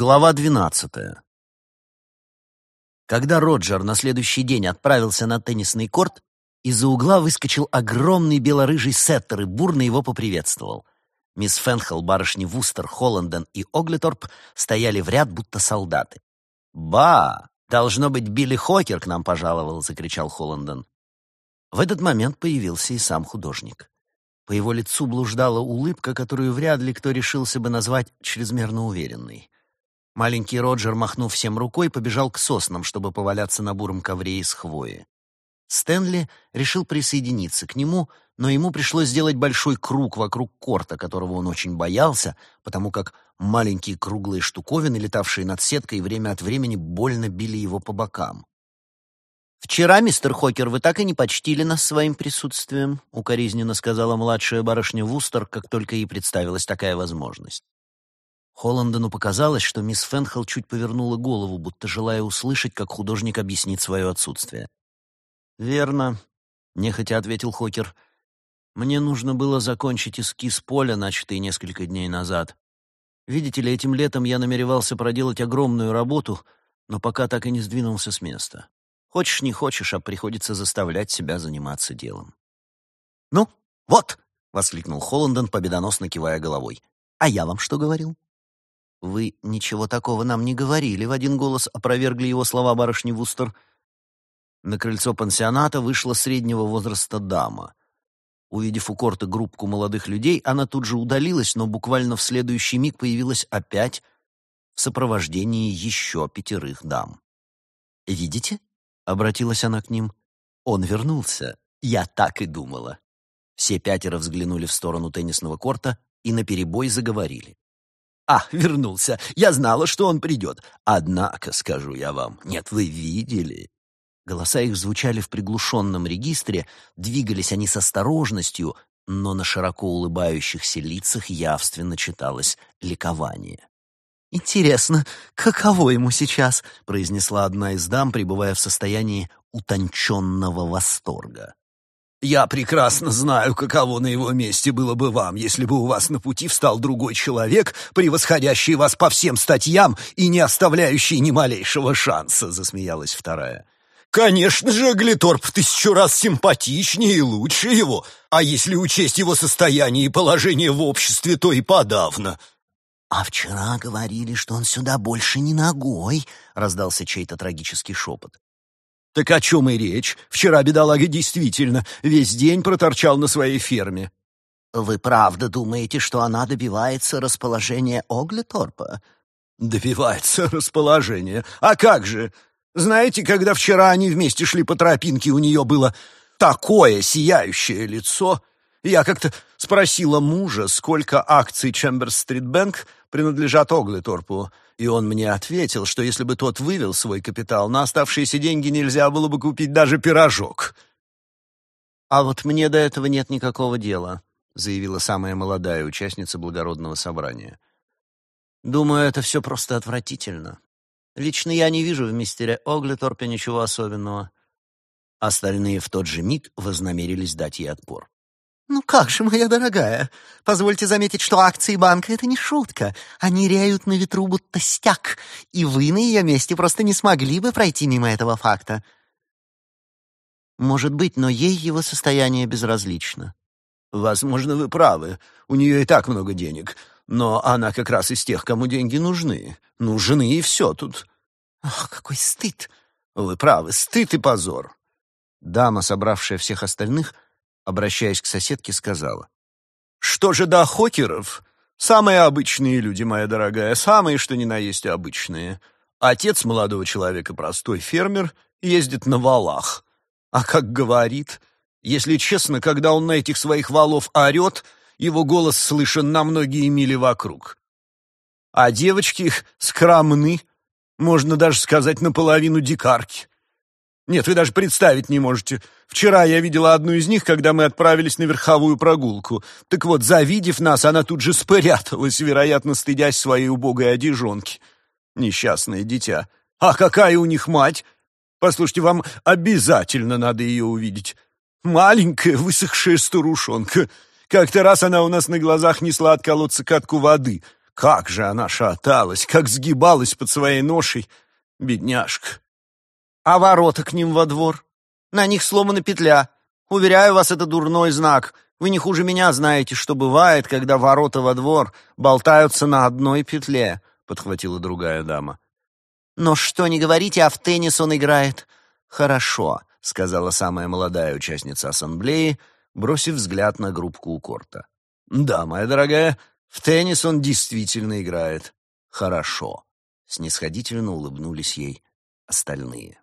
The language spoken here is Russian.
Глава двенадцатая. Когда Роджер на следующий день отправился на теннисный корт, из-за угла выскочил огромный белорыжий сеттер и бурно его поприветствовал. Мисс Фенхел, барышни Вустер, Холланден и Оглеторп стояли в ряд, будто солдаты. «Ба! Должно быть, Билли Хокер к нам пожаловал!» — закричал Холланден. В этот момент появился и сам художник. По его лицу блуждала улыбка, которую вряд ли кто решился бы назвать чрезмерно уверенной. Маленький Роджер, махнув всем рукой, побежал к соснам, чтобы поваляться на буром ковре из хвои. Стэнли решил присоединиться к нему, но ему пришлось сделать большой круг вокруг корта, которого он очень боялся, потому как маленькие круглые штуковины, летавшие над сеткой, время от времени больно били его по бокам. «Вчера, мистер Хокер, вы так и не почтили нас своим присутствием», — укоризненно сказала младшая барышня Вустер, как только ей представилась такая возможность. Холландону показалось, что мисс Фенхел чуть повернула голову, будто желая услышать, как художник объяснит свое отсутствие. «Верно», — нехотя ответил Хокер. «Мне нужно было закончить эскиз поля, начатый несколько дней назад. Видите ли, этим летом я намеревался проделать огромную работу, но пока так и не сдвинулся с места. Хочешь, не хочешь, а приходится заставлять себя заниматься делом». «Ну, вот!» — воскликнул Холландон, победоносно кивая головой. «А я вам что говорил?» «Вы ничего такого нам не говорили», — в один голос опровергли его слова барышни Вустер. На крыльцо пансионата вышла среднего возраста дама. Увидев у корта группку молодых людей, она тут же удалилась, но буквально в следующий миг появилась опять в сопровождении еще пятерых дам. «Видите?» — обратилась она к ним. «Он вернулся. Я так и думала». Все пятеро взглянули в сторону теннисного корта и наперебой заговорили. А, вернулся. Я знала, что он придет. Однако, скажу я вам, нет, вы видели?» Голоса их звучали в приглушенном регистре, двигались они с осторожностью, но на широко улыбающихся лицах явственно читалось ликование. «Интересно, каково ему сейчас?» — произнесла одна из дам, пребывая в состоянии утонченного восторга. Я прекрасно знаю, каково на его месте было бы вам, если бы у вас на пути встал другой человек, превосходящий вас по всем статьям и не оставляющий ни малейшего шанса», — засмеялась вторая. «Конечно же, Глиторп в тысячу раз симпатичнее и лучше его, а если учесть его состояние и положение в обществе, то и подавно». «А вчера говорили, что он сюда больше не ногой», — раздался чей-то трагический шепот. Так о чем и речь? Вчера бедолага действительно весь день проторчал на своей ферме. Вы правда думаете, что она добивается расположения Оглеторпа? Добивается расположения. А как же? Знаете, когда вчера они вместе шли по тропинке, у нее было такое сияющее лицо. Я как-то спросила мужа, сколько акций Чемберс-стрит Бэнк принадлежат Оглеторпу и он мне ответил, что если бы тот вывел свой капитал, на оставшиеся деньги нельзя было бы купить даже пирожок. «А вот мне до этого нет никакого дела», — заявила самая молодая участница благородного собрания. «Думаю, это все просто отвратительно. Лично я не вижу в мистере Оглеторпе ничего особенного». Остальные в тот же миг вознамерились дать ей отпор. «Ну как же, моя дорогая, позвольте заметить, что акции банка — это не шутка. Они реют на ветру, будто стяг, и вы на ее месте просто не смогли бы пройти мимо этого факта». «Может быть, но ей его состояние безразлично». «Возможно, вы правы. У нее и так много денег. Но она как раз из тех, кому деньги нужны. Нужны и все тут». «Ох, какой стыд!» «Вы правы, стыд и позор». Дама, собравшая всех остальных, — обращаясь к соседке, сказала. «Что же до хокеров? Самые обычные люди, моя дорогая, самые, что ни на есть обычные. Отец молодого человека простой фермер, ездит на валах. А как говорит, если честно, когда он на этих своих валов орет, его голос слышен на многие мили вокруг. А девочки их скромны, можно даже сказать, наполовину дикарки. Нет, вы даже представить не можете. Вчера я видела одну из них, когда мы отправились на верховую прогулку. Так вот, завидев нас, она тут же спряталась, вероятно, стыдясь своей убогой одежонки. Несчастное дитя. А какая у них мать? Послушайте, вам обязательно надо ее увидеть. Маленькая, высохшая старушонка. Как-то раз она у нас на глазах несла от колодца катку воды. Как же она шаталась, как сгибалась под своей ношей, бедняжка. А ворота к ним во двор? На них сломана петля. Уверяю вас, это дурной знак. Вы не хуже меня знаете, что бывает, когда ворота во двор болтаются на одной петле, подхватила другая дама. Но что не говорите, а в теннис он играет. Хорошо, сказала самая молодая участница ассамблеи, бросив взгляд на группку у корта. Да, моя дорогая, в теннис он действительно играет. Хорошо. Снисходительно улыбнулись ей остальные.